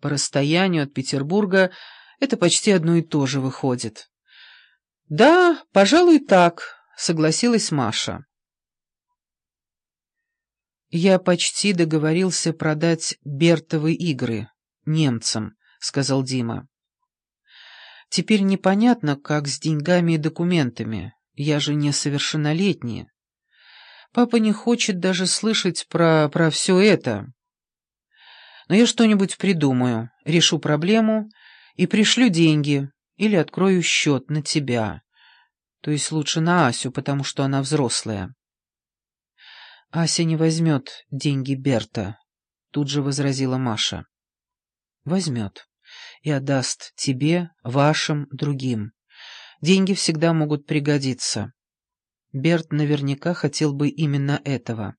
По расстоянию от Петербурга это почти одно и то же выходит. «Да, пожалуй, так», — согласилась Маша. «Я почти договорился продать Бертовы игры немцам», — сказал Дима. «Теперь непонятно, как с деньгами и документами. Я же несовершеннолетний. Папа не хочет даже слышать про, про все это. Но я что-нибудь придумаю, решу проблему и пришлю деньги или открою счет на тебя. То есть лучше на Асю, потому что она взрослая». «Ася не возьмет деньги Берта», — тут же возразила Маша. «Возьмет и отдаст тебе, вашим, другим. Деньги всегда могут пригодиться. Берт наверняка хотел бы именно этого».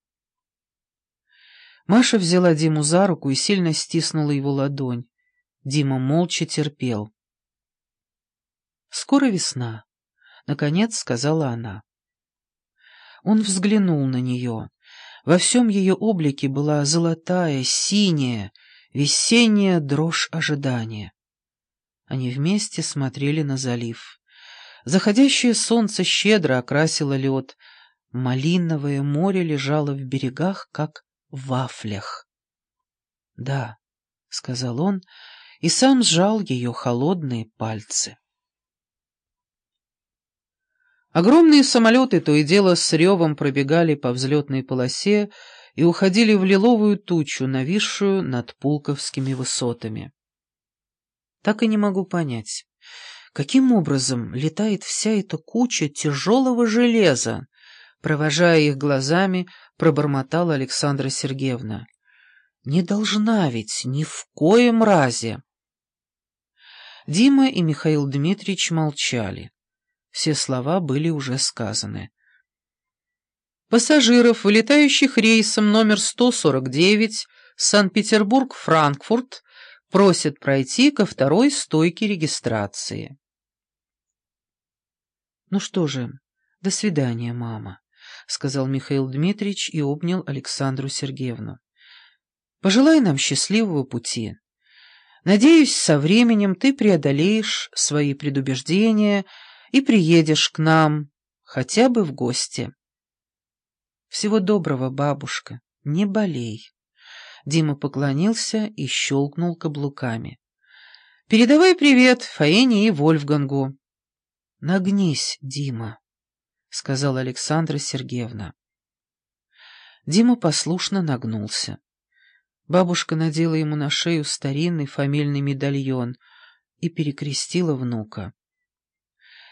Маша взяла Диму за руку и сильно стиснула его ладонь. Дима молча терпел. «Скоро весна», — наконец сказала она. Он взглянул на нее. Во всем ее облике была золотая, синяя, весенняя дрожь ожидания. Они вместе смотрели на залив. Заходящее солнце щедро окрасило лед. Малиновое море лежало в берегах, как вафлях. «Да», — сказал он, и сам сжал ее холодные пальцы. Огромные самолеты то и дело с ревом пробегали по взлетной полосе и уходили в лиловую тучу, нависшую над пулковскими высотами. Так и не могу понять, каким образом летает вся эта куча тяжелого железа, провожая их глазами, пробормотала Александра Сергеевна. Не должна ведь ни в коем разе. Дима и Михаил Дмитриевич молчали. Все слова были уже сказаны. Пассажиров, вылетающих рейсом номер 149 Санкт-Петербург-Франкфурт, просят пройти ко второй стойке регистрации. «Ну что же, до свидания, мама», — сказал Михаил Дмитриевич и обнял Александру Сергеевну. «Пожелай нам счастливого пути. Надеюсь, со временем ты преодолеешь свои предубеждения, — и приедешь к нам хотя бы в гости. Всего доброго, бабушка, не болей. Дима поклонился и щелкнул каблуками. Передавай привет Фаине и Вольфгангу. Нагнись, Дима, сказала Александра Сергеевна. Дима послушно нагнулся. Бабушка надела ему на шею старинный фамильный медальон и перекрестила внука.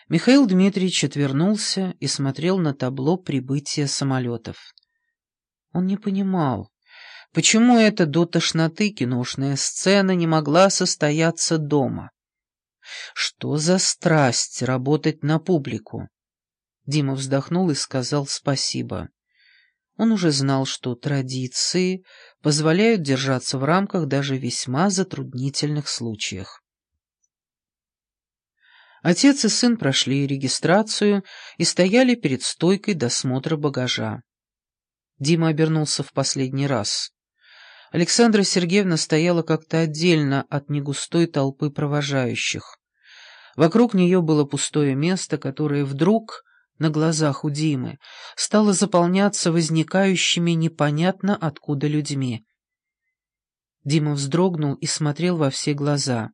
Михаил Дмитриевич отвернулся и смотрел на табло прибытия самолетов. Он не понимал, почему эта до тошноты киношная сцена не могла состояться дома. Что за страсть работать на публику? Дима вздохнул и сказал спасибо. Он уже знал, что традиции позволяют держаться в рамках даже весьма затруднительных случаях. Отец и сын прошли регистрацию и стояли перед стойкой досмотра багажа. Дима обернулся в последний раз. Александра Сергеевна стояла как-то отдельно от негустой толпы провожающих. Вокруг нее было пустое место, которое вдруг, на глазах у Димы, стало заполняться возникающими непонятно откуда людьми. Дима вздрогнул и смотрел во все глаза.